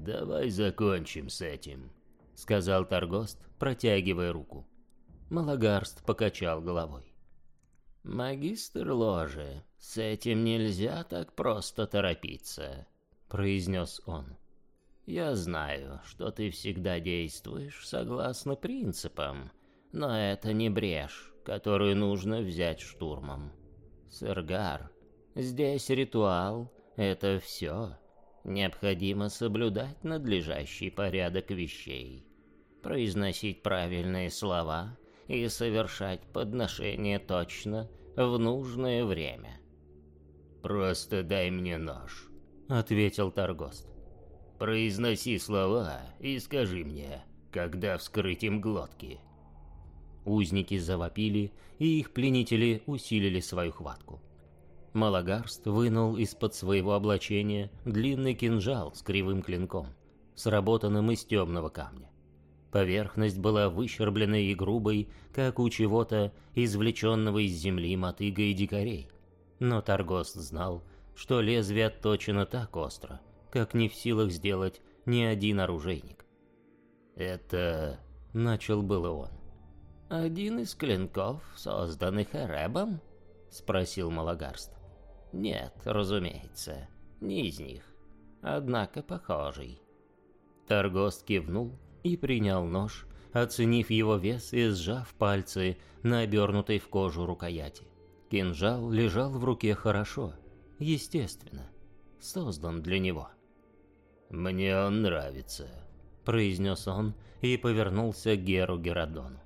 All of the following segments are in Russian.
«Давай закончим с этим», — сказал Торгост, протягивая руку. Малагарст покачал головой. «Магистр ложи, с этим нельзя так просто торопиться», — произнес он. «Я знаю, что ты всегда действуешь согласно принципам, но это не брешь, которую нужно взять штурмом. Сэргар, здесь ритуал — это все. Необходимо соблюдать надлежащий порядок вещей, произносить правильные слова и совершать подношение точно в нужное время. «Просто дай мне нож», — ответил Торгост. «Произноси слова и скажи мне, когда вскрыть им глотки». Узники завопили, и их пленители усилили свою хватку. Малагарст вынул из-под своего облачения длинный кинжал с кривым клинком, сработанным из темного камня. Поверхность была выщербленной и грубой, как у чего-то, извлеченного из земли мотыга и дикарей. Но Таргост знал, что лезвие отточено так остро, как не в силах сделать ни один оружейник. «Это...» — начал было он. «Один из клинков, созданных Эребом?» — спросил Малагарст. «Нет, разумеется, не из них, однако похожий». Таргост кивнул и принял нож, оценив его вес и сжав пальцы на обернутой в кожу рукояти. Кинжал лежал в руке хорошо, естественно, создан для него. «Мне он нравится», — произнес он и повернулся к Геру Геродону.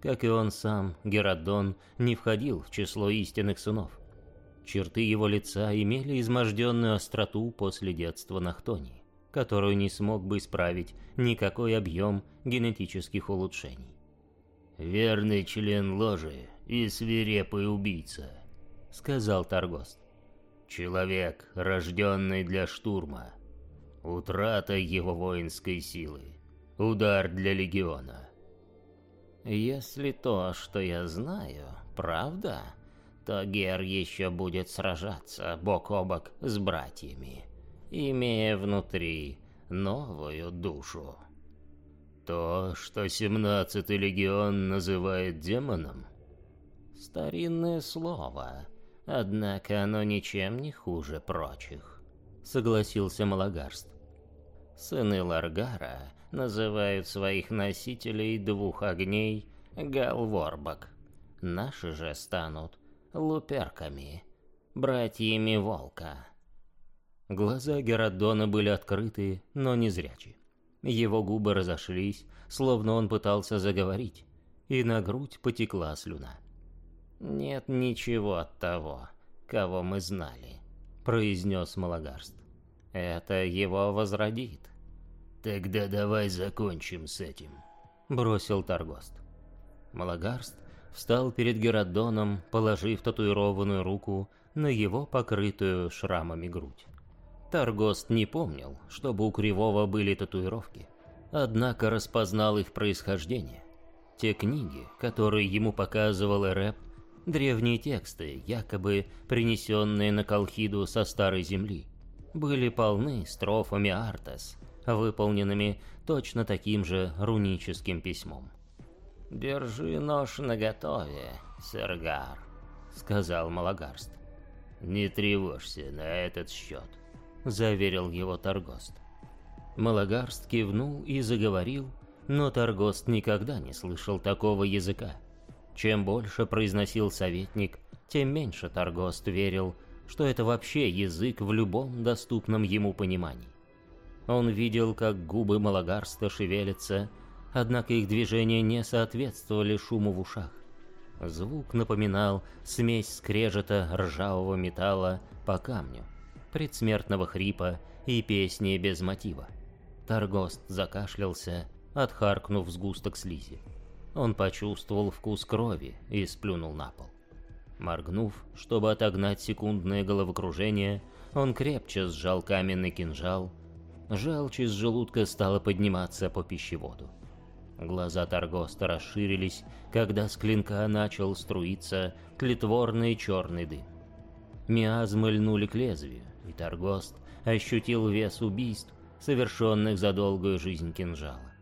Как и он сам, Геродон не входил в число истинных сынов. Черты его лица имели изможденную остроту после детства на Хтонии которую не смог бы исправить никакой объем генетических улучшений. «Верный член ложи и свирепый убийца», — сказал Таргост. «Человек, рожденный для штурма. Утрата его воинской силы. Удар для легиона». «Если то, что я знаю, правда, то Гер еще будет сражаться бок о бок с братьями», имея внутри новую душу. То, что семнадцатый легион называет демоном? Старинное слово, однако оно ничем не хуже прочих, согласился Малагарст. Сыны Ларгара называют своих носителей двух огней Галворбак. Наши же станут луперками, братьями Волка. Глаза Геродона были открыты, но не зрячи. Его губы разошлись, словно он пытался заговорить, и на грудь потекла слюна. «Нет ничего от того, кого мы знали», — произнес Малагарст. «Это его возродит». «Тогда давай закончим с этим», — бросил Таргост. Малагарст встал перед Геродоном, положив татуированную руку на его покрытую шрамами грудь. Таргост не помнил, чтобы у Кривого были татуировки, однако распознал их происхождение. Те книги, которые ему показывал Эрэп, древние тексты, якобы принесенные на Колхиду со Старой Земли, были полны строфами Артес, выполненными точно таким же руническим письмом. «Держи нож наготове, Сергар», — сказал Малагарст. «Не тревожься на этот счет заверил его Таргост. Малагарст кивнул и заговорил, но Таргост никогда не слышал такого языка. Чем больше произносил советник, тем меньше Таргост верил, что это вообще язык в любом доступном ему понимании. Он видел, как губы Малагарста шевелятся, однако их движения не соответствовали шуму в ушах. Звук напоминал смесь скрежета ржавого металла по камню предсмертного хрипа и песни без мотива. Таргост закашлялся, отхаркнув сгусток слизи. Он почувствовал вкус крови и сплюнул на пол. Моргнув, чтобы отогнать секундное головокружение, он крепче сжал каменный кинжал. Желчь из желудка стала подниматься по пищеводу. Глаза Таргоста расширились, когда с клинка начал струиться тлетворный черный дым. Миазмы льнули к лезвию, и Таргост ощутил вес убийств, совершенных за долгую жизнь кинжала.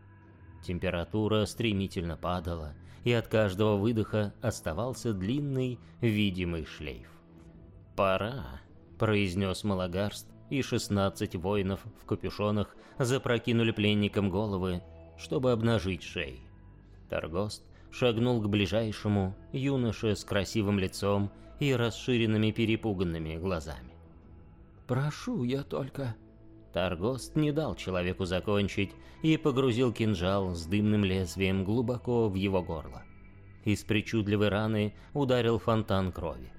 Температура стремительно падала, и от каждого выдоха оставался длинный видимый шлейф. «Пора», — произнес Малагарст, и шестнадцать воинов в капюшонах запрокинули пленникам головы, чтобы обнажить шеи. Торгост шагнул к ближайшему юноше с красивым лицом и расширенными перепуганными глазами. «Прошу я только...» Таргост не дал человеку закончить и погрузил кинжал с дымным лезвием глубоко в его горло. Из причудливой раны ударил фонтан крови.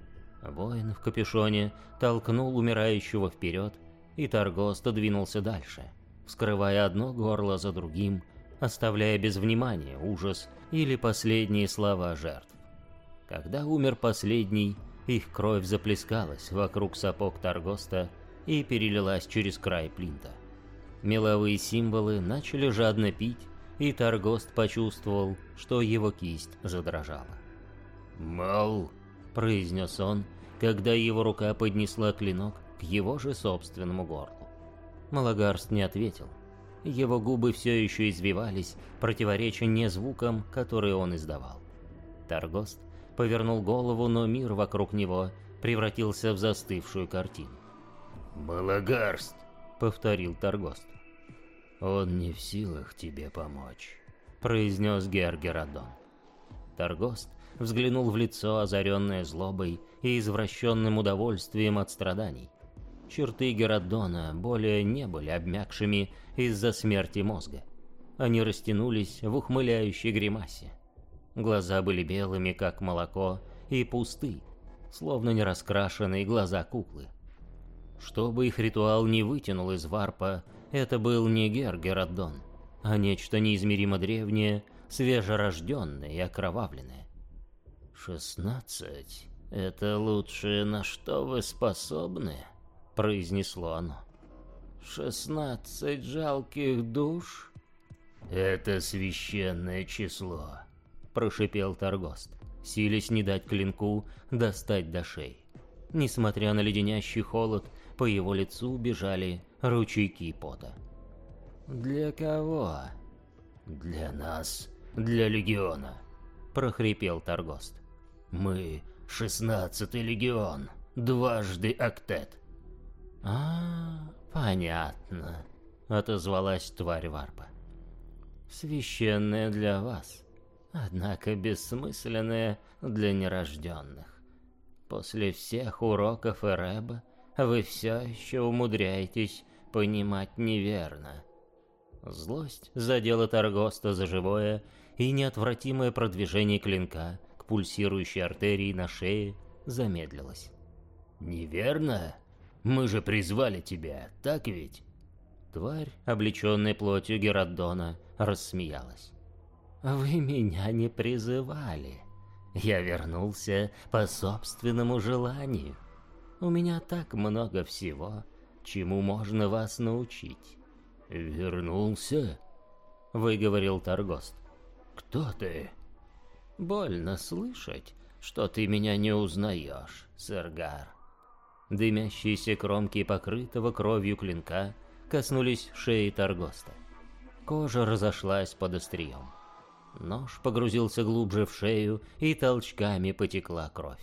Воин в капюшоне толкнул умирающего вперед, и Таргост двинулся дальше, вскрывая одно горло за другим, оставляя без внимания ужас или последние слова жертв. Когда умер последний, их кровь заплескалась вокруг сапог Таргоста и перелилась через край плинта. Меловые символы начали жадно пить, и Таргост почувствовал, что его кисть задрожала. «Мал!» — произнес он, когда его рука поднесла клинок к его же собственному горлу. Малагарст не ответил. Его губы все еще извивались, противореча не звукам, которые он издавал. Таргост повернул голову, но мир вокруг него превратился в застывшую картину. «Малагарст!» — повторил Таргост. «Он не в силах тебе помочь», — произнес Гергерадон. Таргост взглянул в лицо, озаренное злобой и извращенным удовольствием от страданий. Черты Геродона более не были обмякшими из-за смерти мозга. Они растянулись в ухмыляющей гримасе. Глаза были белыми, как молоко, и пусты, словно не раскрашенные глаза куклы. Чтобы их ритуал не вытянул из варпа, это был не Гергерадон, а нечто неизмеримо древнее, свежерожденное и окровавленное. «Шестнадцать — это лучшее, на что вы способны?» — произнесло оно. «Шестнадцать жалких душ?» «Это священное число», прошипел Таргост, силясь не дать клинку достать до шеи. Несмотря на леденящий холод, по его лицу бежали ручейки пота. «Для кого?» «Для нас, для Легиона», — прохрипел Таргост. «Мы — шестнадцатый Легион, дважды Актет». «А, понятно», — отозвалась тварь Варпа. «Священное для вас однако бессмысленное для нерожденных. После всех уроков Эреба вы все еще умудряетесь понимать неверно. Злость задела Таргоста за живое, и неотвратимое продвижение клинка к пульсирующей артерии на шее замедлилось. «Неверно? Мы же призвали тебя, так ведь?» Тварь, облеченная плотью Геродона, рассмеялась. Вы меня не призывали. Я вернулся по собственному желанию. У меня так много всего, чему можно вас научить. Вернулся? Выговорил Таргост. Кто ты? Больно слышать, что ты меня не узнаешь, Сергар. Дымящиеся кромки покрытого кровью клинка коснулись шеи Таргоста. Кожа разошлась под острием. Нож погрузился глубже в шею, и толчками потекла кровь.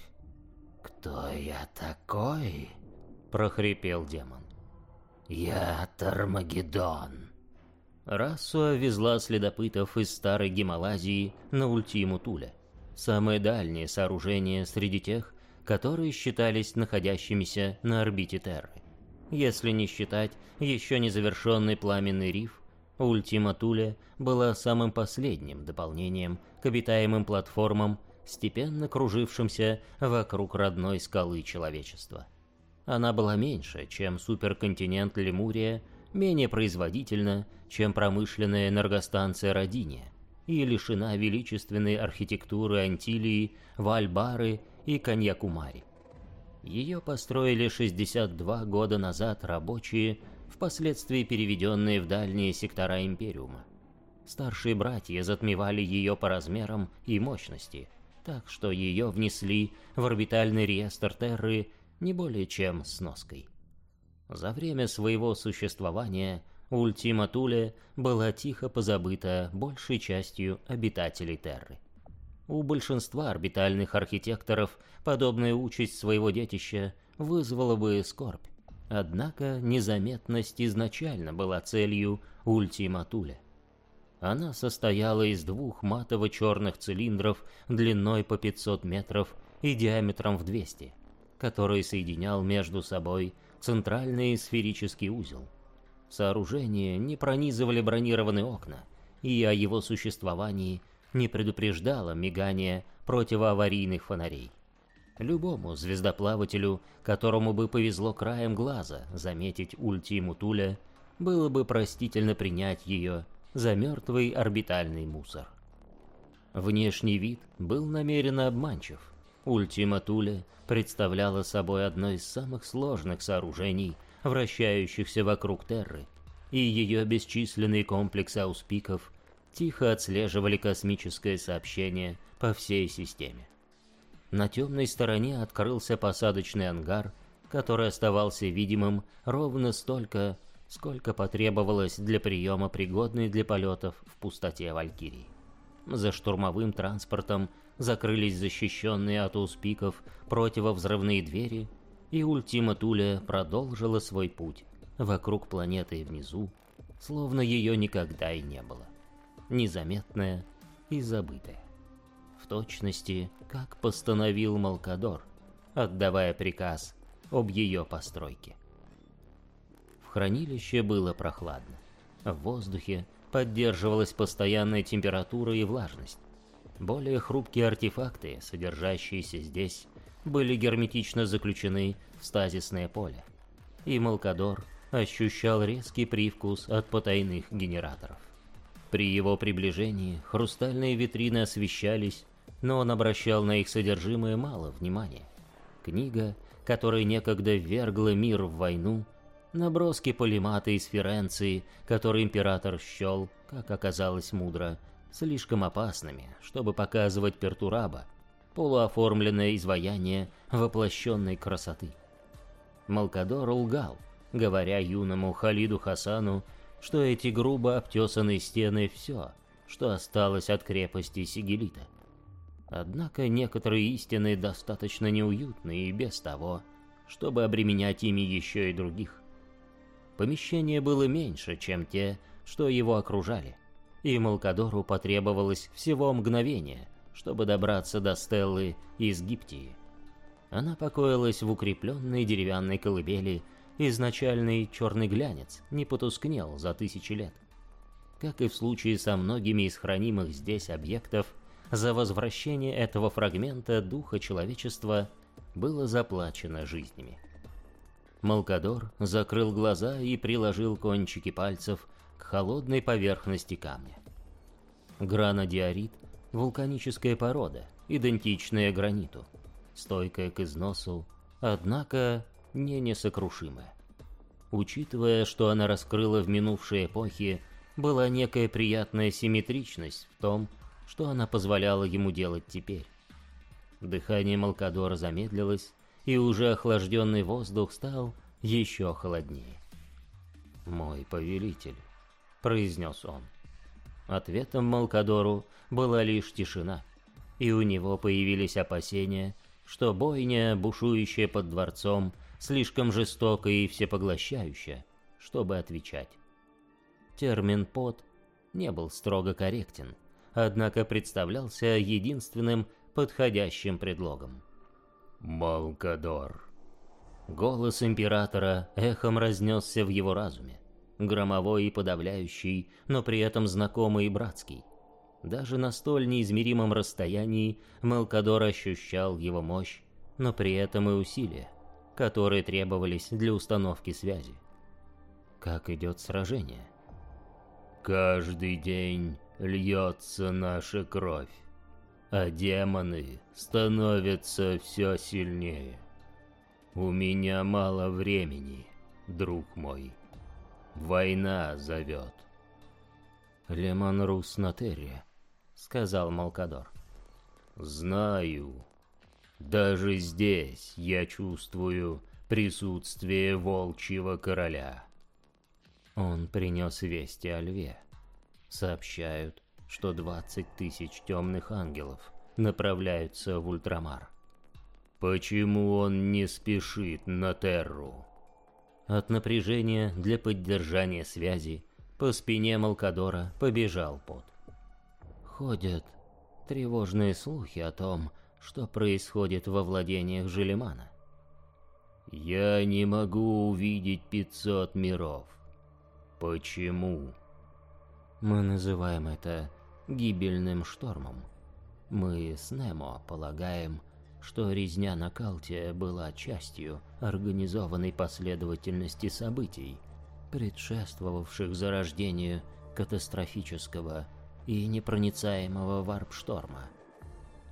«Кто я такой?» — прохрипел демон. «Я Тармагеддон». Расуа везла следопытов из старой Гималазии на Ультиму Туля, самое дальнее сооружение среди тех, которые считались находящимися на орбите Терры. Если не считать еще незавершенный пламенный риф, Ультима Туле была самым последним дополнением к обитаемым платформам, степенно кружившимся вокруг родной скалы человечества. Она была меньше, чем суперконтинент Лемурия, менее производительна, чем промышленная энергостанция Родиния, и лишена величественной архитектуры Антилии, Вальбары и Каньякумари. Ее построили 62 года назад рабочие впоследствии переведенные в дальние сектора Империума. Старшие братья затмевали ее по размерам и мощности, так что ее внесли в орбитальный реестр Терры не более чем с ноской. За время своего существования Ультима Туле была тихо позабыта большей частью обитателей Терры. У большинства орбитальных архитекторов подобная участь своего детища вызвала бы скорбь. Однако незаметность изначально была целью Ультима Туле. Она состояла из двух матово-черных цилиндров длиной по 500 метров и диаметром в 200, который соединял между собой центральный сферический узел. Сооружение не пронизывали бронированные окна, и о его существовании не предупреждало мигание противоаварийных фонарей. Любому звездоплавателю, которому бы повезло краем глаза заметить Ультиму Туля, было бы простительно принять ее за мертвый орбитальный мусор. Внешний вид был намеренно обманчив. Ультима Туля представляла собой одно из самых сложных сооружений, вращающихся вокруг Терры, и ее бесчисленные комплексы ауспиков тихо отслеживали космическое сообщение по всей системе. На темной стороне открылся посадочный ангар, который оставался видимым ровно столько, сколько потребовалось для приема пригодной для полетов в пустоте Валькирии. За штурмовым транспортом закрылись защищенные от успиков противовзрывные двери, и Ультима Туля продолжила свой путь вокруг планеты внизу, словно ее никогда и не было. Незаметная и забытая. В точности, как постановил Малкадор, отдавая приказ об ее постройке. В хранилище было прохладно. В воздухе поддерживалась постоянная температура и влажность. Более хрупкие артефакты, содержащиеся здесь, были герметично заключены в стазисное поле. И Малкадор ощущал резкий привкус от потайных генераторов. При его приближении хрустальные витрины освещались, но он обращал на их содержимое мало внимания. Книга, которая некогда ввергла мир в войну, наброски полимата из Ференции, который император счел, как оказалось мудро, слишком опасными, чтобы показывать Пертураба, полуоформленное изваяние воплощенной красоты. Малкадор лгал, говоря юному Халиду Хасану, что эти грубо обтесанные стены — все, что осталось от крепости Сигелита. Однако некоторые истины достаточно неуютны и без того, чтобы обременять ими еще и других. Помещение было меньше, чем те, что его окружали, и Малкадору потребовалось всего мгновение, чтобы добраться до Стеллы из Гиптии. Она покоилась в укрепленной деревянной колыбели, изначальный черный глянец не потускнел за тысячи лет. Как и в случае со многими из хранимых здесь объектов, за возвращение этого фрагмента духа человечества было заплачено жизнями. Малкадор закрыл глаза и приложил кончики пальцев к холодной поверхности камня. Гранодиорит — вулканическая порода, идентичная граниту, стойкая к износу, однако не несокрушимая. Учитывая, что она раскрыла в минувшей эпохе, была некая приятная симметричность в том, что она позволяла ему делать теперь. Дыхание Малкадора замедлилось, и уже охлажденный воздух стал еще холоднее. «Мой повелитель», — произнес он. Ответом Малкадору была лишь тишина, и у него появились опасения, что бойня, бушующая под дворцом, слишком жестока и всепоглощающая, чтобы отвечать. Термин «под» не был строго корректен, однако представлялся единственным подходящим предлогом. «Малкадор». Голос императора эхом разнесся в его разуме, громовой и подавляющий, но при этом знакомый и братский. Даже на столь неизмеримом расстоянии Малкадор ощущал его мощь, но при этом и усилия, которые требовались для установки связи. Как идет сражение? Каждый день льется наша кровь а демоны становятся все сильнее. У меня мало времени, друг мой. Война зовет. Лемон Рус на Терре, сказал Малкадор. Знаю. Даже здесь я чувствую присутствие волчьего короля. Он принес вести о льве. Сообщают, что 20 тысяч темных ангелов направляются в Ультрамар. Почему он не спешит на Терру? От напряжения для поддержания связи по спине Малкадора побежал пот. Ходят тревожные слухи о том, что происходит во владениях Желемана. Я не могу увидеть 500 миров. Почему? Мы называем это гибельным штормом. Мы с Немо полагаем, что резня на Калте была частью организованной последовательности событий, предшествовавших зарождению катастрофического и непроницаемого варп-шторма.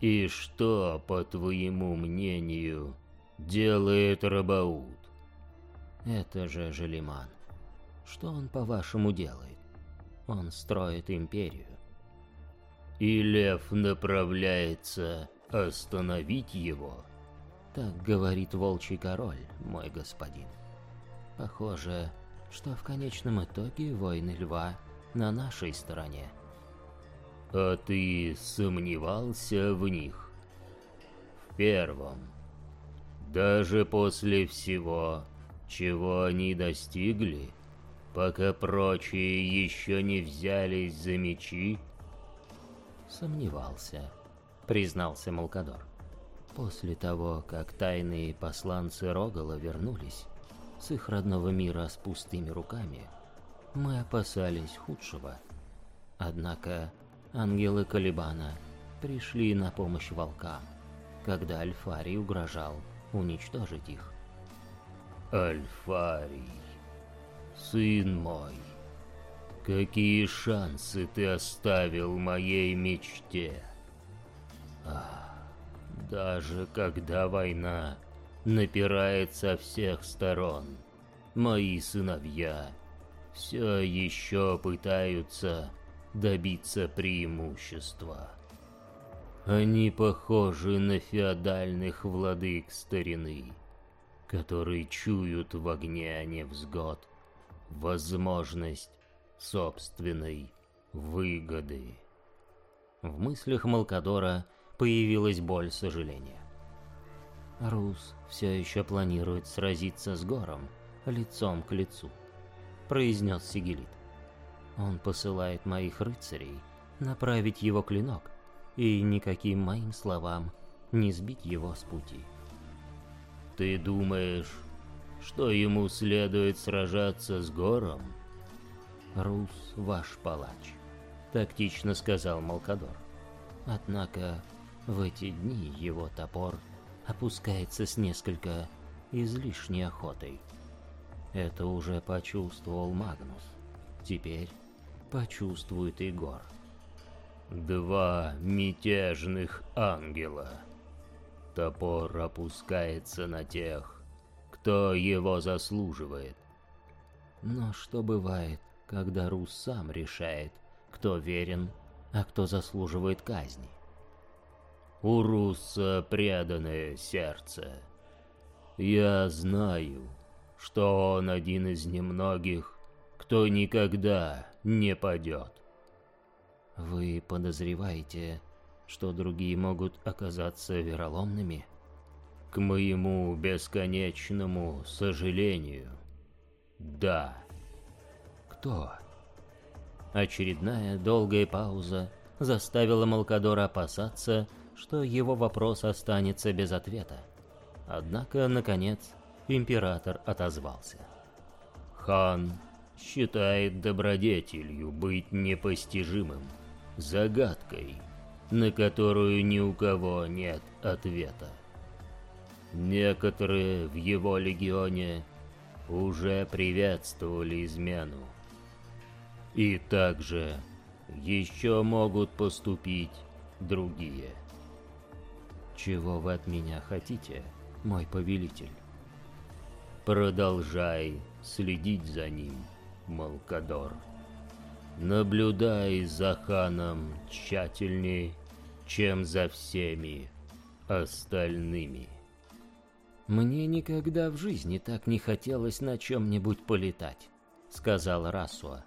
И что, по твоему мнению, делает Рабаут? Это же Желиман. Что он, по-вашему, делает? Он строит империю. И лев направляется остановить его. Так говорит волчий король, мой господин. Похоже, что в конечном итоге войны льва на нашей стороне. А ты сомневался в них? В первом. Даже после всего, чего они достигли, пока прочие еще не взялись за мечи? Сомневался признался Малкадор. После того, как тайные посланцы Рогала вернулись с их родного мира с пустыми руками, мы опасались худшего. Однако ангелы Калибана пришли на помощь волкам, когда Альфарий угрожал уничтожить их. Альфарий, сын мой, какие шансы ты оставил моей мечте? Даже когда война напирает со всех сторон, мои сыновья все еще пытаются добиться преимущества. Они похожи на феодальных владык старины, которые чуют в огне невзгод возможность собственной выгоды. В мыслях Малкадора появилась боль сожаления. Рус все еще планирует сразиться с Гором лицом к лицу, произнес Сигелит. Он посылает моих рыцарей направить его клинок, и никаким моим словам не сбить его с пути. Ты думаешь, что ему следует сражаться с Гором? Рус ваш палач, тактично сказал Малкадор. Однако в эти дни его топор опускается с несколько излишней охотой. Это уже почувствовал Магнус. Теперь почувствует и Гор. Два мятежных ангела. Топор опускается на тех, кто его заслуживает. Но что бывает, когда Рус сам решает, кто верен, а кто заслуживает казни? У Руса преданное сердце. Я знаю, что он один из немногих, кто никогда не падет. Вы подозреваете, что другие могут оказаться вероломными? К моему бесконечному сожалению, да. Кто? Очередная долгая пауза заставила Малкадора опасаться, что его вопрос останется без ответа. Однако, наконец, император отозвался. «Хан считает добродетелью быть непостижимым, загадкой, на которую ни у кого нет ответа. Некоторые в его легионе уже приветствовали измену. И также еще могут поступить другие. Чего вы от меня хотите, мой повелитель? Продолжай следить за ним, Малкадор. Наблюдай за ханом тщательней, чем за всеми остальными. Мне никогда в жизни так не хотелось на чем-нибудь полетать, сказал Расуа.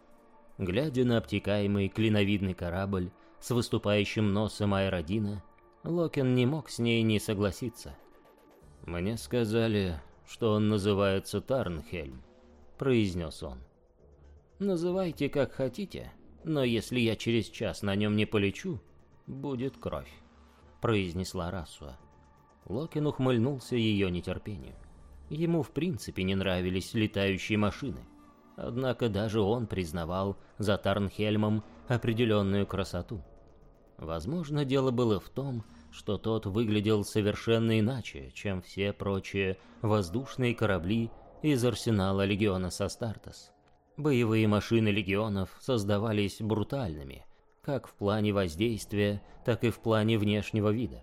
Глядя на обтекаемый клиновидный корабль с выступающим носом аэродина, Локен не мог с ней не согласиться. «Мне сказали, что он называется Тарнхельм», — произнес он. «Называйте как хотите, но если я через час на нем не полечу, будет кровь», — произнесла Расуа. Локин ухмыльнулся ее нетерпению. Ему в принципе не нравились летающие машины. Однако даже он признавал за Тарнхельмом определенную красоту. Возможно, дело было в том, что тот выглядел совершенно иначе, чем все прочие воздушные корабли из арсенала Легиона Састартес. Боевые машины Легионов создавались брутальными, как в плане воздействия, так и в плане внешнего вида.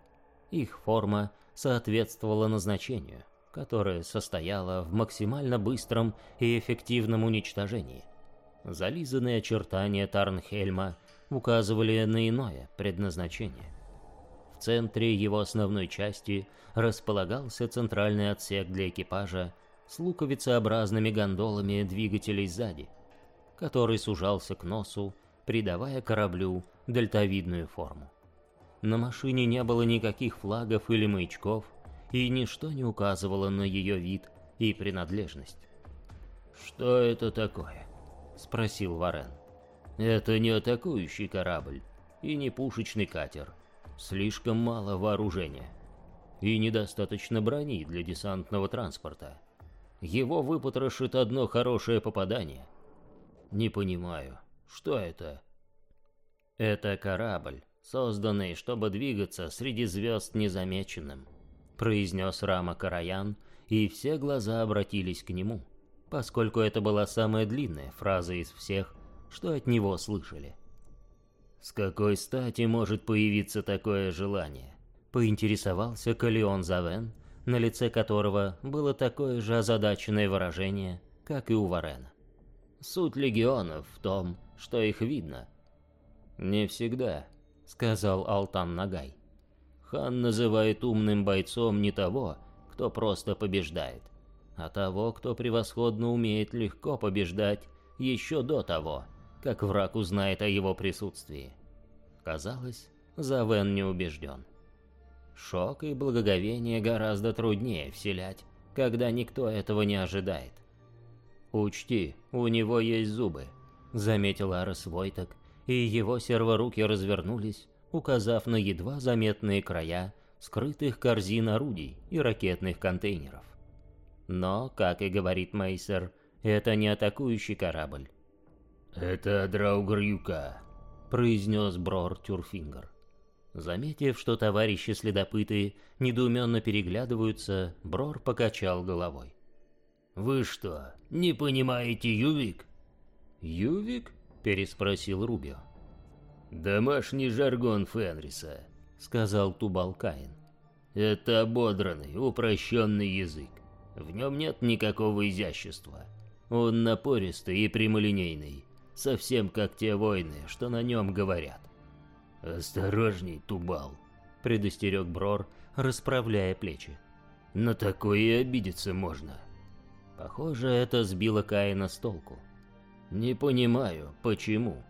Их форма соответствовала назначению, которое состояло в максимально быстром и эффективном уничтожении. Зализанные очертания Тарнхельма указывали на иное предназначение. В центре его основной части располагался центральный отсек для экипажа с луковицеобразными гондолами двигателей сзади, который сужался к носу, придавая кораблю дельтовидную форму. На машине не было никаких флагов или маячков, и ничто не указывало на ее вид и принадлежность. «Что это такое?» — спросил Варен. «Это не атакующий корабль и не пушечный катер. Слишком мало вооружения. И недостаточно брони для десантного транспорта. Его выпотрошит одно хорошее попадание. Не понимаю, что это?» «Это корабль, созданный, чтобы двигаться среди звезд незамеченным», произнес Рама Караян, и все глаза обратились к нему, поскольку это была самая длинная фраза из всех, что от него слышали. «С какой стати может появиться такое желание?» Поинтересовался Калион Завен, на лице которого было такое же озадаченное выражение, как и у Варена. «Суть легионов в том, что их видно». «Не всегда», — сказал Алтан Нагай. «Хан называет умным бойцом не того, кто просто побеждает, а того, кто превосходно умеет легко побеждать еще до того, как враг узнает о его присутствии. Казалось, Завен не убежден. Шок и благоговение гораздо труднее вселять, когда никто этого не ожидает. «Учти, у него есть зубы», — заметил Арес Войток, и его серворуки развернулись, указав на едва заметные края скрытых корзин орудий и ракетных контейнеров. Но, как и говорит Мейсер, это не атакующий корабль. «Это Драугрюка», — произнес Брор Тюрфингер. Заметив, что товарищи-следопыты недоуменно переглядываются, Брор покачал головой. «Вы что, не понимаете Ювик?» «Ювик?» — переспросил Рубио. «Домашний жаргон Фенриса», — сказал Тубал Каин. «Это ободранный, упрощенный язык. В нем нет никакого изящества. Он напористый и прямолинейный, совсем как те войны, что на нем говорят. «Осторожней, Тубал», — предостерег Брор, расправляя плечи. «На такое обидеться можно». Похоже, это сбило Каина с толку. «Не понимаю, почему?»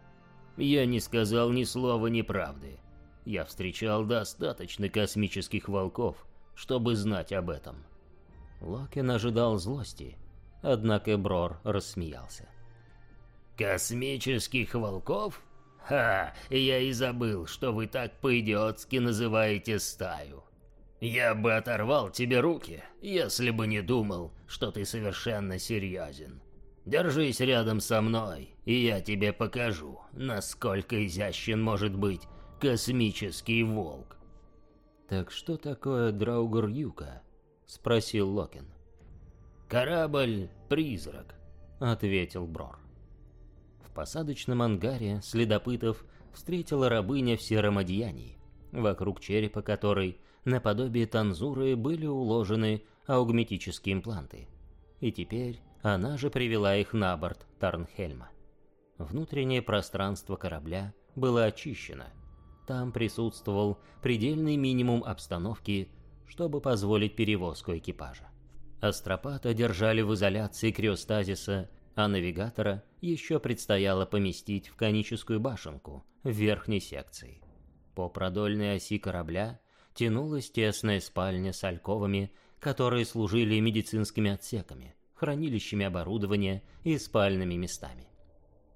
«Я не сказал ни слова неправды. Я встречал достаточно космических волков, чтобы знать об этом». Локин ожидал злости, однако Брор рассмеялся. «Космических волков? Ха, я и забыл, что вы так по-идиотски называете стаю. Я бы оторвал тебе руки, если бы не думал, что ты совершенно серьезен. Держись рядом со мной, и я тебе покажу, насколько изящен может быть космический волк». «Так что такое Драугар-Юка?» — спросил Локин. «Корабль-призрак», — ответил Брор. Посадочном ангаре следопытов встретила рабыня в сером одеянии, вокруг черепа которой, наподобие танзуры, были уложены аугметические импланты. И теперь она же привела их на борт Тарнхельма. Внутреннее пространство корабля было очищено. Там присутствовал предельный минимум обстановки, чтобы позволить перевозку экипажа. Астропата держали в изоляции криостазиса а навигатора еще предстояло поместить в коническую башенку в верхней секции. По продольной оси корабля тянулась тесная спальня с альковами, которые служили медицинскими отсеками, хранилищами оборудования и спальными местами.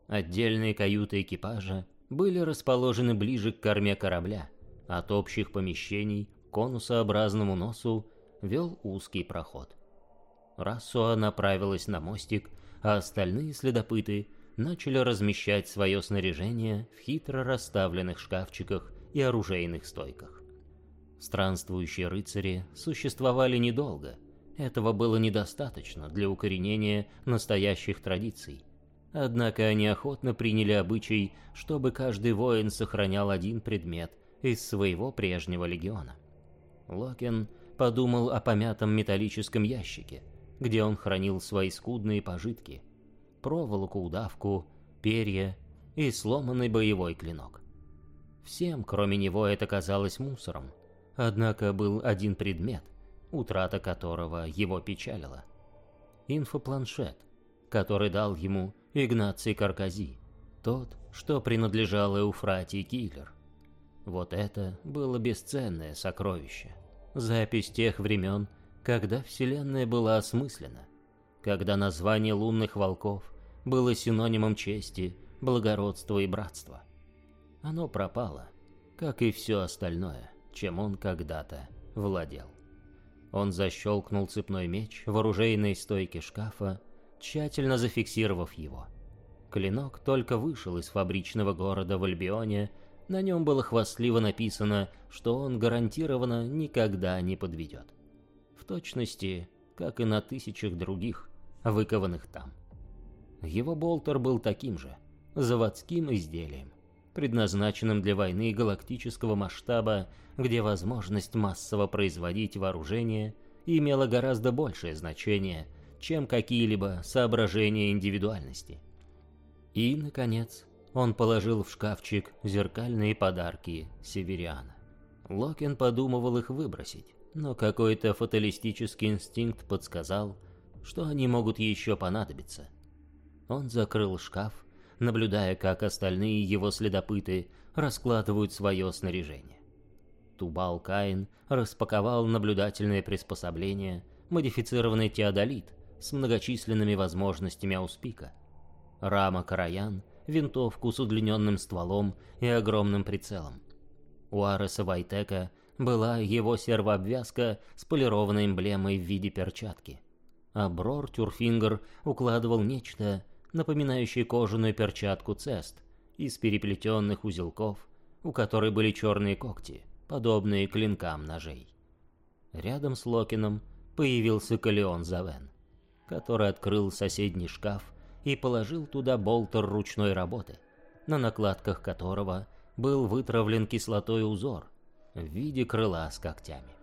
Отдельные каюты экипажа были расположены ближе к корме корабля. От общих помещений к конусообразному носу вел узкий проход. Рассуа направилась на мостик, а остальные следопыты начали размещать свое снаряжение в хитро расставленных шкафчиках и оружейных стойках. Странствующие рыцари существовали недолго. Этого было недостаточно для укоренения настоящих традиций. Однако они охотно приняли обычай, чтобы каждый воин сохранял один предмет из своего прежнего легиона. Локен подумал о помятом металлическом ящике, где он хранил свои скудные пожитки, проволоку, удавку, перья и сломанный боевой клинок. Всем, кроме него, это казалось мусором. Однако был один предмет, утрата которого его печалила. Инфопланшет, который дал ему Игнаций Каркази, тот, что принадлежал Эуфратии Киллер. Вот это было бесценное сокровище. Запись тех времен, когда Вселенная была осмыслена, когда название лунных волков было синонимом чести, благородства и братства. Оно пропало, как и все остальное, чем он когда-то владел. Он защелкнул цепной меч в оружейной стойке шкафа, тщательно зафиксировав его. Клинок только вышел из фабричного города в Альбионе, на нем было хвастливо написано, что он гарантированно никогда не подведет. Точности, как и на тысячах других, выкованных там. Его болтер был таким же, заводским изделием предназначенным для войны галактического масштаба, где возможность массово производить вооружение имела гораздо большее значение, чем какие-либо соображения индивидуальности. И, наконец, он положил в шкафчик зеркальные подарки Севериана. Локин подумывал их выбросить, но какой-то фаталистический инстинкт подсказал, что они могут еще понадобиться. Он закрыл шкаф наблюдая, как остальные его следопыты раскладывают свое снаряжение. Тубал Каин распаковал наблюдательное приспособление, модифицированный теодолит с многочисленными возможностями ауспика. Рама Караян — винтовку с удлиненным стволом и огромным прицелом. У Ареса Вайтека была его сервообвязка с полированной эмблемой в виде перчатки. А Брор Тюрфингер укладывал нечто, напоминающий кожаную перчатку цест из переплетенных узелков, у которой были черные когти, подобные клинкам ножей. Рядом с Локином появился Калеон Завен, который открыл соседний шкаф и положил туда болтер ручной работы, на накладках которого был вытравлен кислотой узор в виде крыла с когтями.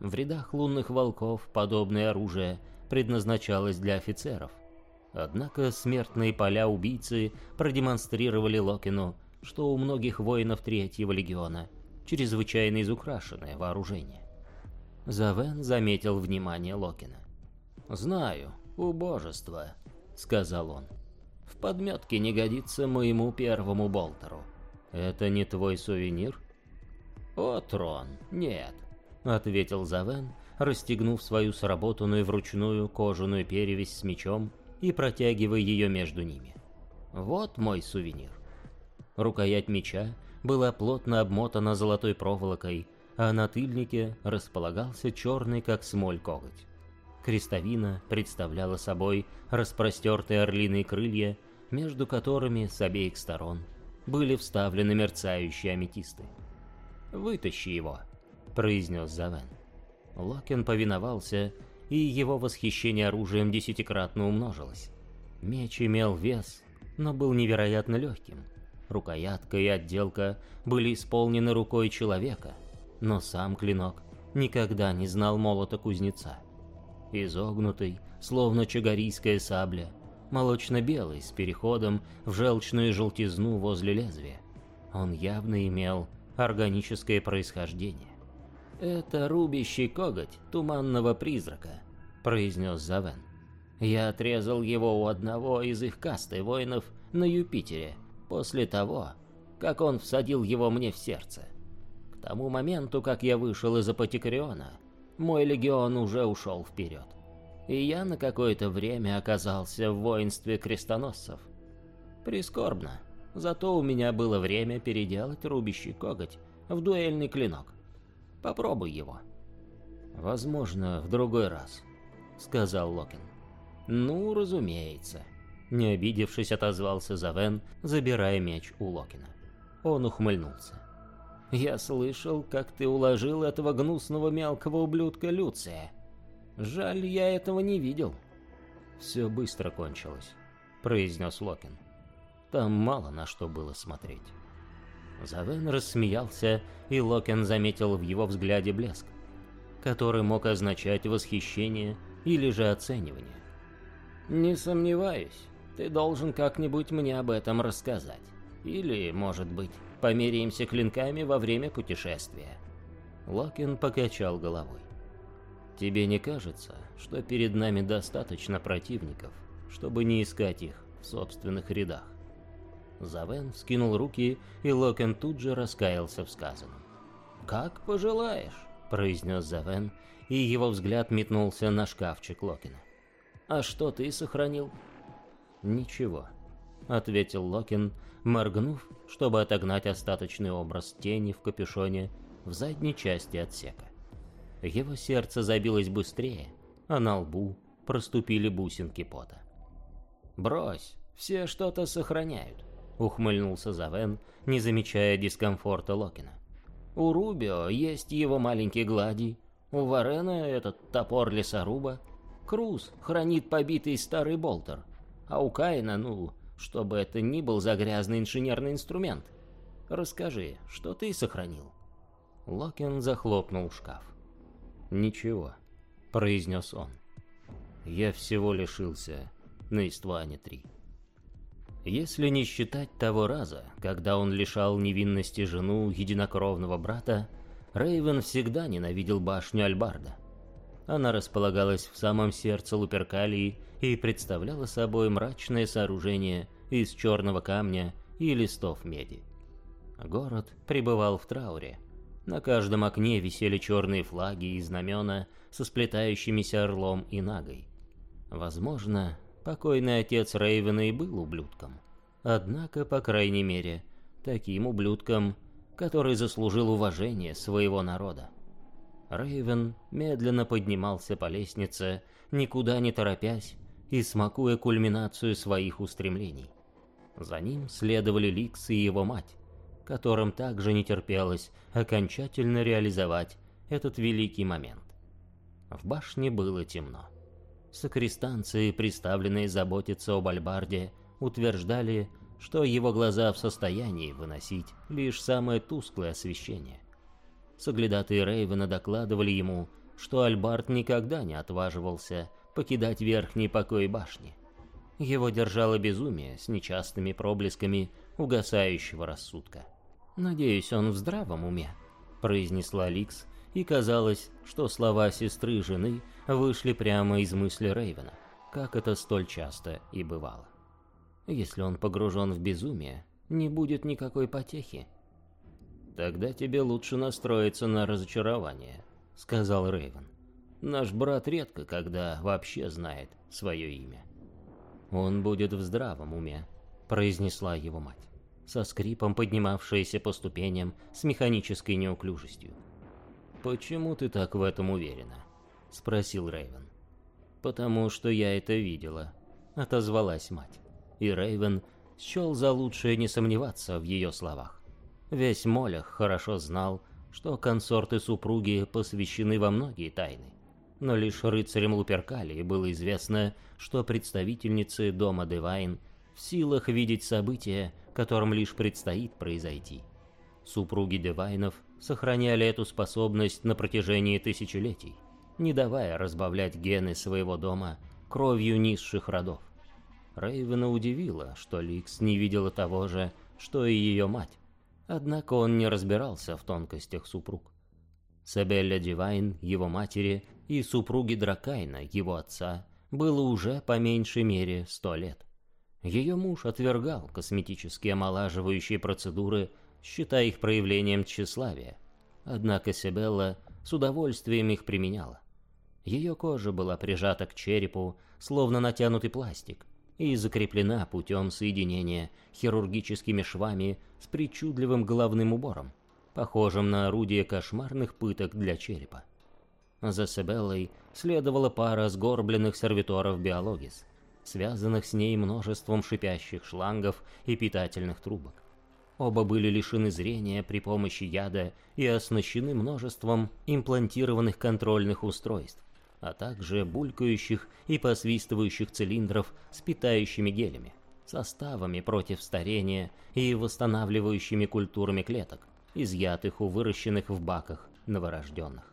В рядах лунных волков подобное оружие предназначалось для офицеров – Однако смертные поля убийцы продемонстрировали Локину, что у многих воинов Третьего Легиона чрезвычайно изукрашенное вооружение. Завен заметил внимание Локина. «Знаю, убожество», — сказал он. «В подметке не годится моему первому болтеру. Это не твой сувенир?» «О, трон, нет», — ответил Завен, расстегнув свою сработанную вручную кожаную перевязь с мечом и протягивая ее между ними. Вот мой сувенир. Рукоять меча была плотно обмотана золотой проволокой, а на тыльнике располагался черный как смоль коготь. Крестовина представляла собой распростертые орлиные крылья, между которыми с обеих сторон были вставлены мерцающие аметисты. «Вытащи его», — произнес Завен. Локен повиновался и его восхищение оружием десятикратно умножилось. Меч имел вес, но был невероятно легким. Рукоятка и отделка были исполнены рукой человека, но сам клинок никогда не знал молота кузнеца. Изогнутый, словно чагарийская сабля, молочно-белый, с переходом в желчную желтизну возле лезвия. Он явно имел органическое происхождение. «Это рубящий коготь туманного призрака», — произнес Завен. Я отрезал его у одного из их касты воинов на Юпитере после того, как он всадил его мне в сердце. К тому моменту, как я вышел из Апотекариона, мой легион уже ушел вперед. И я на какое-то время оказался в воинстве крестоносцев. Прискорбно, зато у меня было время переделать рубящий коготь в дуэльный клинок. Попробуй его. Возможно, в другой раз, сказал Локин. Ну, разумеется. Не обидевшись, отозвался Завен, забирая меч у Локина. Он ухмыльнулся. «Я слышал, как ты уложил этого гнусного мелкого ублюдка Люция. Жаль, я этого не видел». «Все быстро кончилось», — произнес Локин. «Там мало на что было смотреть». Завен рассмеялся, и Локин заметил в его взгляде блеск, который мог означать восхищение или же оценивание. «Не сомневаюсь, ты должен как-нибудь мне об этом рассказать. Или, может быть, померяемся клинками во время путешествия». Локин покачал головой. «Тебе не кажется, что перед нами достаточно противников, чтобы не искать их в собственных рядах?» Завен скинул руки, и Локин тут же раскаялся в сказанном. «Как пожелаешь», — произнес Завен, и его взгляд метнулся на шкафчик Локина. «А что ты сохранил?» «Ничего», — ответил Локин, моргнув, чтобы отогнать остаточный образ тени в капюшоне в задней части отсека. Его сердце забилось быстрее, а на лбу проступили бусинки пота. «Брось, все что-то сохраняют», — ухмыльнулся Завен, не замечая дискомфорта Локина. «У Рубио есть его маленький гладий, у Варена этот топор лесоруба, Круз хранит побитый старый болтер, а у Каина, ну, чтобы это ни был за грязный инженерный инструмент. Расскажи, что ты сохранил?» Локин захлопнул шкаф. «Ничего», — произнес он. «Я всего лишился на Истване-3». Если не считать того раза, когда он лишал невинности жену единокровного брата, Рейвен всегда ненавидел башню Альбарда. Она располагалась в самом сердце Луперкалии и представляла собой мрачное сооружение из черного камня и листов меди. Город пребывал в трауре. На каждом окне висели черные флаги и знамена со сплетающимися орлом и нагой. Возможно, Покойный отец Рейвена и был ублюдком. Однако, по крайней мере, таким ублюдком, который заслужил уважение своего народа. Рейвен медленно поднимался по лестнице, никуда не торопясь и смакуя кульминацию своих устремлений. За ним следовали Ликс и его мать, которым также не терпелось окончательно реализовать этот великий момент. В башне было темно. Сокрестанцы, представленные заботиться об Альбарде, утверждали, что его глаза в состоянии выносить лишь самое тусклое освещение. Соглядатые Рейвена докладывали ему, что Альбард никогда не отваживался покидать верхний покой башни. Его держало безумие с нечастыми проблесками угасающего рассудка. «Надеюсь, он в здравом уме», — произнесла Ликс, и казалось, что слова сестры жены вышли прямо из мысли Рейвена, как это столь часто и бывало. Если он погружен в безумие, не будет никакой потехи. «Тогда тебе лучше настроиться на разочарование», — сказал Рейвен. «Наш брат редко когда вообще знает свое имя». «Он будет в здравом уме», — произнесла его мать, со скрипом поднимавшаяся по ступеням с механической неуклюжестью. «Почему ты так в этом уверена?» — спросил Рейвен. «Потому что я это видела», — отозвалась мать. И Рейвен счел за лучшее не сомневаться в ее словах. Весь Молях хорошо знал, что консорты-супруги посвящены во многие тайны. Но лишь рыцарям Луперкалии было известно, что представительницы дома Девайн в силах видеть события, которым лишь предстоит произойти. Супруги Девайнов сохраняли эту способность на протяжении тысячелетий, не давая разбавлять гены своего дома кровью низших родов. Рейвена удивило, что Ликс не видела того же, что и ее мать. Однако он не разбирался в тонкостях супруг. Сабелля Дивайн, его матери, и супруги Дракайна, его отца, было уже по меньшей мере сто лет. Ее муж отвергал косметические омолаживающие процедуры, считая их проявлением тщеславия. Однако Сибелла с удовольствием их применяла. Ее кожа была прижата к черепу, словно натянутый пластик, и закреплена путем соединения хирургическими швами с причудливым головным убором, похожим на орудие кошмарных пыток для черепа. За Сибеллой следовала пара сгорбленных сервиторов биологис — связанных с ней множеством шипящих шлангов и питательных трубок. Оба были лишены зрения при помощи яда и оснащены множеством имплантированных контрольных устройств, а также булькающих и посвистывающих цилиндров с питающими гелями, составами против старения и восстанавливающими культурами клеток, изъятых у выращенных в баках новорожденных.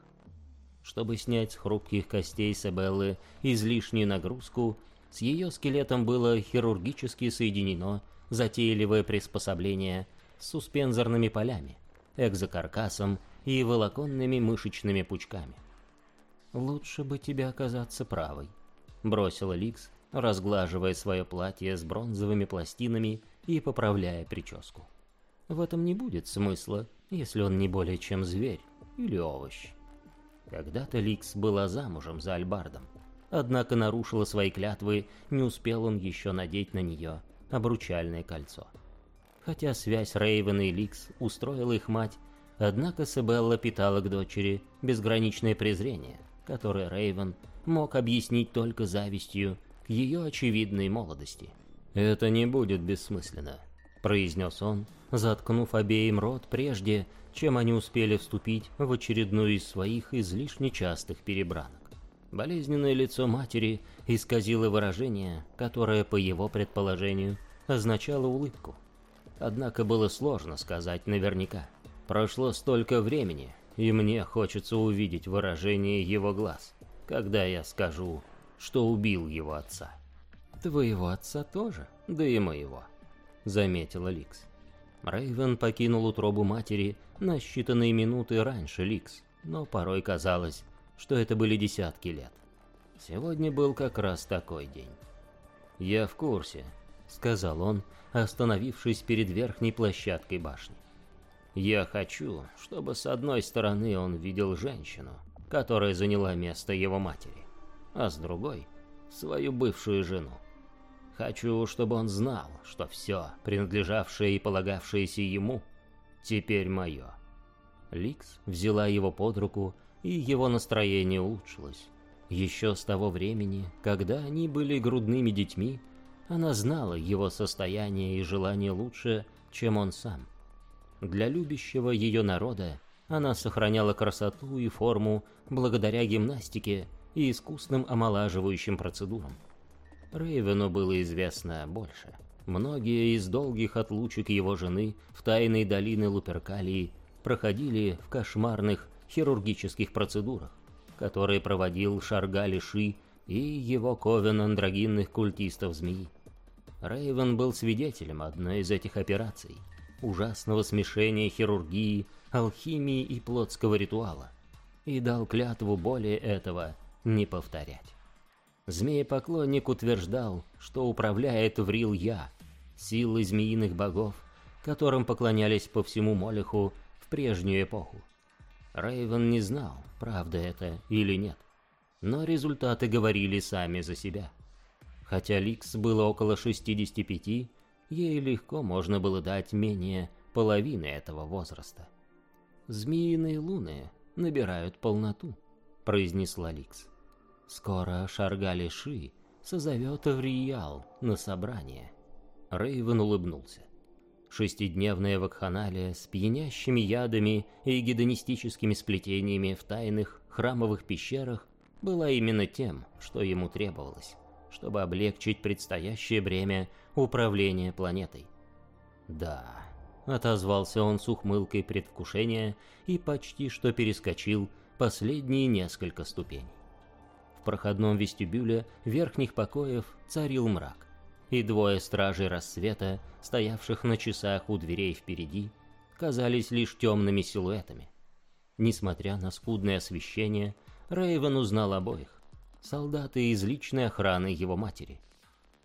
Чтобы снять с хрупких костей Сабеллы излишнюю нагрузку, с ее скелетом было хирургически соединено затейливое приспособление с суспензорными полями, экзокаркасом и волоконными мышечными пучками. «Лучше бы тебе оказаться правой», — бросила Ликс, разглаживая свое платье с бронзовыми пластинами и поправляя прическу. «В этом не будет смысла, если он не более чем зверь или овощ». Когда-то Ликс была замужем за Альбардом, однако нарушила свои клятвы, не успел он еще надеть на нее обручальное кольцо. Хотя связь Рейвен и Ликс устроила их мать, однако Сабелла питала к дочери безграничное презрение, которое Рейвен мог объяснить только завистью к ее очевидной молодости. «Это не будет бессмысленно», — произнес он, заткнув обеим рот прежде, чем они успели вступить в очередную из своих излишне частых перебранок. Болезненное лицо матери исказило выражение, которое, по его предположению, означало улыбку. Однако было сложно сказать наверняка. Прошло столько времени, и мне хочется увидеть выражение его глаз, когда я скажу, что убил его отца. «Твоего отца тоже, да и моего», — заметила Ликс. Рейвен покинул утробу матери на считанные минуты раньше Ликс, но порой казалось, что это были десятки лет. Сегодня был как раз такой день. «Я в курсе», — сказал он, остановившись перед верхней площадкой башни. «Я хочу, чтобы с одной стороны он видел женщину, которая заняла место его матери, а с другой — свою бывшую жену. Хочу, чтобы он знал, что все, принадлежавшее и полагавшееся ему, теперь мое». Ликс взяла его под руку и его настроение улучшилось. Еще с того времени, когда они были грудными детьми, она знала его состояние и желание лучше, чем он сам. Для любящего ее народа она сохраняла красоту и форму благодаря гимнастике и искусным омолаживающим процедурам. Рейвену было известно больше. Многие из долгих отлучек его жены в тайной долины Луперкалии проходили в кошмарных хирургических процедурах, которые проводил Шаргали Ши и его ковен андрогинных культистов змеи. Рейвен был свидетелем одной из этих операций, ужасного смешения хирургии, алхимии и плотского ритуала, и дал клятву более этого не повторять. Змеепоклонник утверждал, что управляет Врил Я, силой змеиных богов, которым поклонялись по всему Молеху в прежнюю эпоху. Рейвен не знал, правда это или нет, но результаты говорили сами за себя. Хотя Ликс было около 65, ей легко можно было дать менее половины этого возраста. «Змеиные луны набирают полноту», — произнесла Ликс. «Скоро Шаргали Ши созовет Авриял на собрание». Рейвен улыбнулся. Шестидневная вакханалия с пьянящими ядами и гедонистическими сплетениями в тайных храмовых пещерах была именно тем, что ему требовалось, чтобы облегчить предстоящее бремя управления планетой. «Да», — отозвался он с ухмылкой предвкушения и почти что перескочил последние несколько ступеней. В проходном вестибюле верхних покоев царил мрак и двое стражей рассвета, стоявших на часах у дверей впереди, казались лишь темными силуэтами. Несмотря на скудное освещение, Рейвен узнал обоих. солдаты из личной охраны его матери.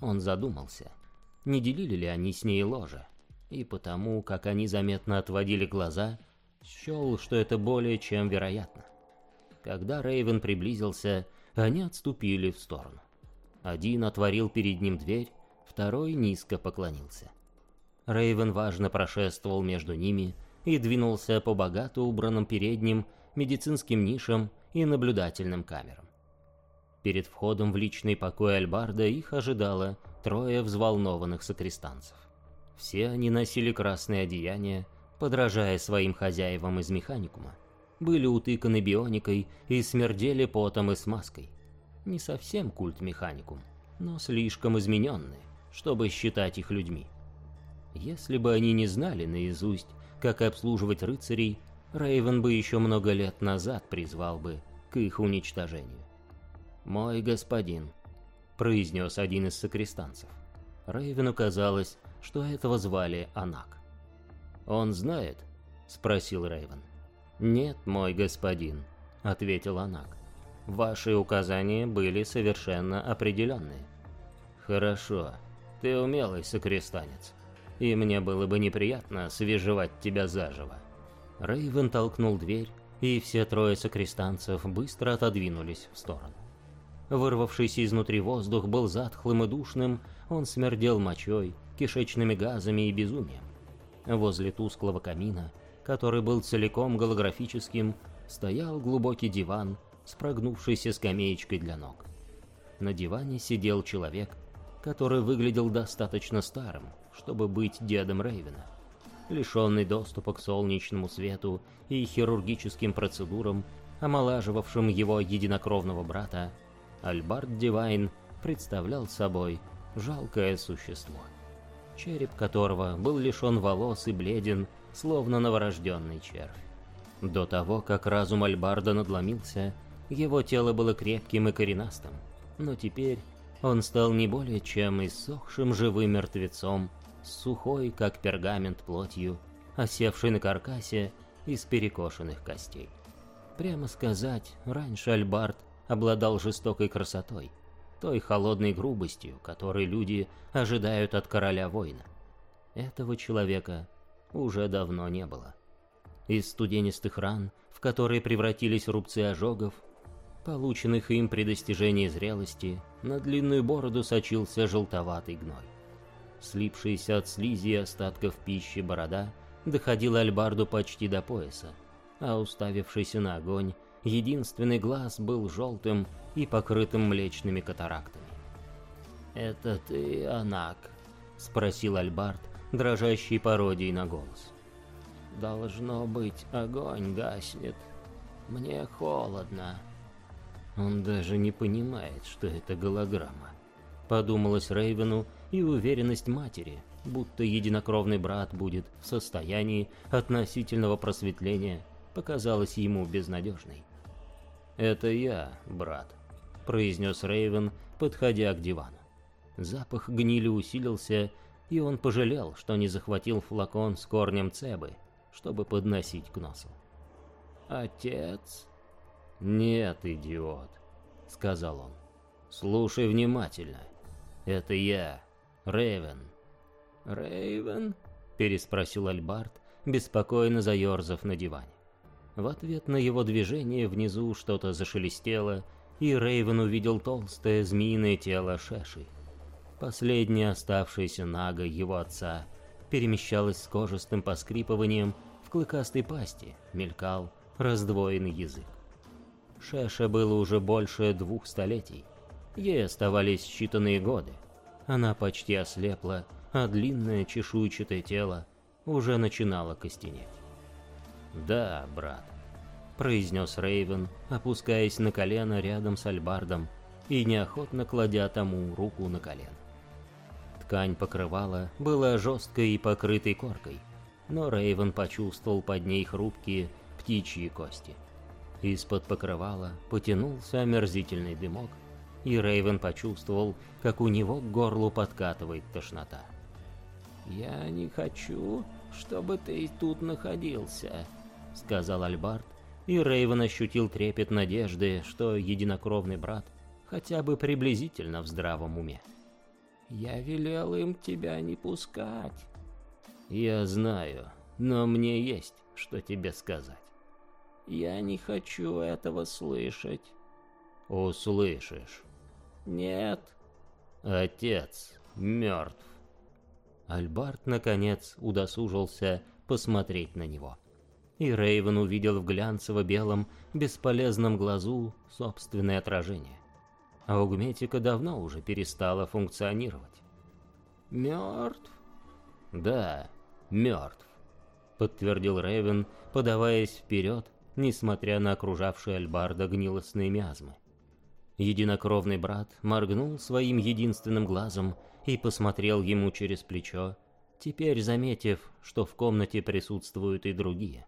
Он задумался, не делили ли они с ней ложе, и потому, как они заметно отводили глаза, счел, что это более чем вероятно. Когда Рейвен приблизился, они отступили в сторону. Один отворил перед ним дверь, второй низко поклонился. Рейвен важно прошествовал между ними и двинулся по богато убранным передним медицинским нишам и наблюдательным камерам. Перед входом в личный покой Альбарда их ожидало трое взволнованных сокрестанцев. Все они носили красные одеяния, подражая своим хозяевам из механикума, были утыканы бионикой и смердели потом и смазкой. Не совсем культ механикум, но слишком измененные, чтобы считать их людьми. Если бы они не знали наизусть, как обслуживать рыцарей, Рейвен бы еще много лет назад призвал бы к их уничтожению. «Мой господин», — произнес один из сокрестанцев. Рейвену казалось, что этого звали Анак. «Он знает?» — спросил Рейвен. «Нет, мой господин», — ответил Анак. «Ваши указания были совершенно определенные». «Хорошо, ты умелый сокрестанец, и мне было бы неприятно свежевать тебя заживо». Рейвен толкнул дверь, и все трое сокрестанцев быстро отодвинулись в сторону. Вырвавшийся изнутри воздух был затхлым и душным, он смердел мочой, кишечными газами и безумием. Возле тусклого камина, который был целиком голографическим, стоял глубокий диван с прогнувшейся скамеечкой для ног. На диване сидел человек, который выглядел достаточно старым, чтобы быть дедом Рейвена. Лишенный доступа к солнечному свету и хирургическим процедурам, омолаживавшим его единокровного брата, Альбард Дивайн представлял собой жалкое существо череп которого был лишен волос и бледен, словно новорожденный червь. До того, как разум Альбарда надломился, его тело было крепким и коренастым, но теперь он стал не более чем иссохшим живым мертвецом, сухой, как пергамент плотью, осевший на каркасе из перекошенных костей. Прямо сказать, раньше Альбард обладал жестокой красотой, той холодной грубостью, которой люди ожидают от короля-воина. Этого человека уже давно не было. Из студенистых ран, в которые превратились рубцы ожогов, полученных им при достижении зрелости, на длинную бороду сочился желтоватый гной. Слипшаяся от слизи и остатков пищи борода доходила Альбарду почти до пояса, а уставившийся на огонь, единственный глаз был желтым и покрытым млечными катарактами. «Это ты, Анак?» — спросил Альбард, дрожащий пародией на голос. «Должно быть, огонь гаснет. Мне холодно». Он даже не понимает, что это голограмма. Подумалось Рейвену и уверенность матери, будто единокровный брат будет в состоянии относительного просветления, показалась ему безнадежной. «Это я, брат», произнес Рейвен, подходя к дивану. Запах гнили усилился, и он пожалел, что не захватил флакон с корнем цебы, чтобы подносить к носу. «Отец?» «Нет, идиот», — сказал он. «Слушай внимательно. Это я, Рейвен». «Рейвен?» — переспросил Альбарт, беспокойно заерзав на диване. В ответ на его движение внизу что-то зашелестело, и Рейвен увидел толстое змеиное тело Шеши. Последняя оставшаяся нага его отца перемещалась с кожистым поскрипыванием в клыкастой пасти, мелькал раздвоенный язык. Шеша было уже больше двух столетий. Ей оставались считанные годы. Она почти ослепла, а длинное чешуйчатое тело уже начинало костенеть. «Да, брат, произнес Рейвен, опускаясь на колено рядом с Альбардом и неохотно кладя тому руку на колено. Ткань покрывала была жесткой и покрытой коркой, но Рейвен почувствовал под ней хрупкие птичьи кости. Из-под покрывала потянулся омерзительный дымок, и Рейвен почувствовал, как у него к горлу подкатывает тошнота. «Я не хочу, чтобы ты тут находился», — сказал Альбард, и Рейвен ощутил трепет надежды, что единокровный брат хотя бы приблизительно в здравом уме. Я велел им тебя не пускать. Я знаю, но мне есть, что тебе сказать. Я не хочу этого слышать. Услышишь. Нет. Отец мертв. Альбарт, наконец, удосужился посмотреть на него. И Рейвен увидел в глянцево-белом, бесполезном глазу собственное отражение. Аугметика давно уже перестала функционировать. «Мертв?» «Да, мертв», — подтвердил Рейвен, подаваясь вперед, несмотря на окружавшие Альбарда гнилостные миазмы. Единокровный брат моргнул своим единственным глазом и посмотрел ему через плечо, теперь заметив, что в комнате присутствуют и другие.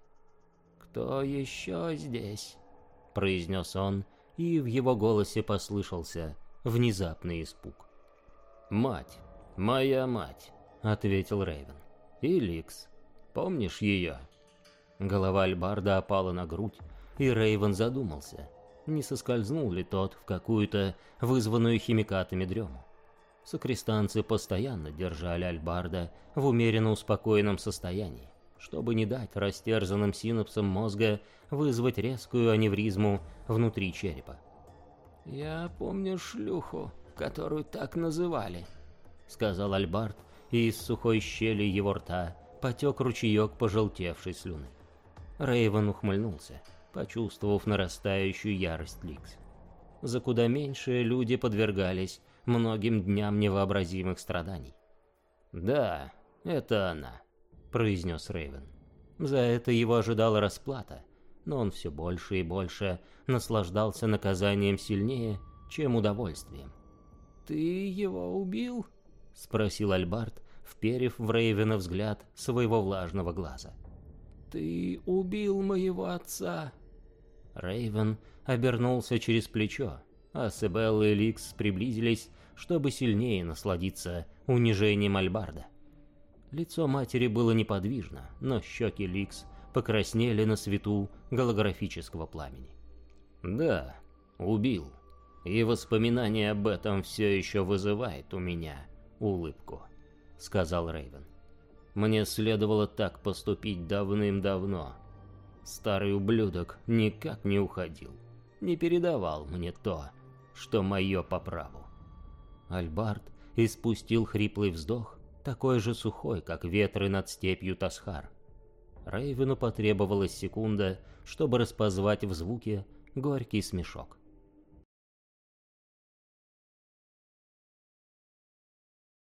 «Кто еще здесь?» — произнес он, и в его голосе послышался внезапный испуг. «Мать, моя мать», — ответил Рейвен. «И помнишь ее?» Голова Альбарда опала на грудь, и Рейвен задумался, не соскользнул ли тот в какую-то вызванную химикатами дрему. Сокрестанцы постоянно держали Альбарда в умеренно успокоенном состоянии, чтобы не дать растерзанным синапсам мозга вызвать резкую аневризму внутри черепа. «Я помню шлюху, которую так называли», — сказал Альбард, и из сухой щели его рта потек ручеек пожелтевшей слюны. Рейвен ухмыльнулся, почувствовав нарастающую ярость Ликс. За куда меньшие люди подвергались многим дням невообразимых страданий. «Да, это она», — произнес Рейвен. За это его ожидала расплата, но он все больше и больше наслаждался наказанием сильнее, чем удовольствием. «Ты его убил?» — спросил Альбарт, вперев в Рейвена взгляд своего влажного глаза. «Ты убил моего отца!» Рейвен обернулся через плечо, а Себелла и Ликс приблизились, чтобы сильнее насладиться унижением Альбарда. Лицо матери было неподвижно, но щеки Ликс покраснели на свету голографического пламени. «Да, убил. И воспоминание об этом все еще вызывает у меня улыбку», — сказал Рейвен. «Мне следовало так поступить давным-давно. Старый ублюдок никак не уходил, не передавал мне то, что мое по праву. Альбард испустил хриплый вздох, такой же сухой, как ветры над степью Тасхар. Рейвену потребовалась секунда, чтобы распозвать в звуке горький смешок.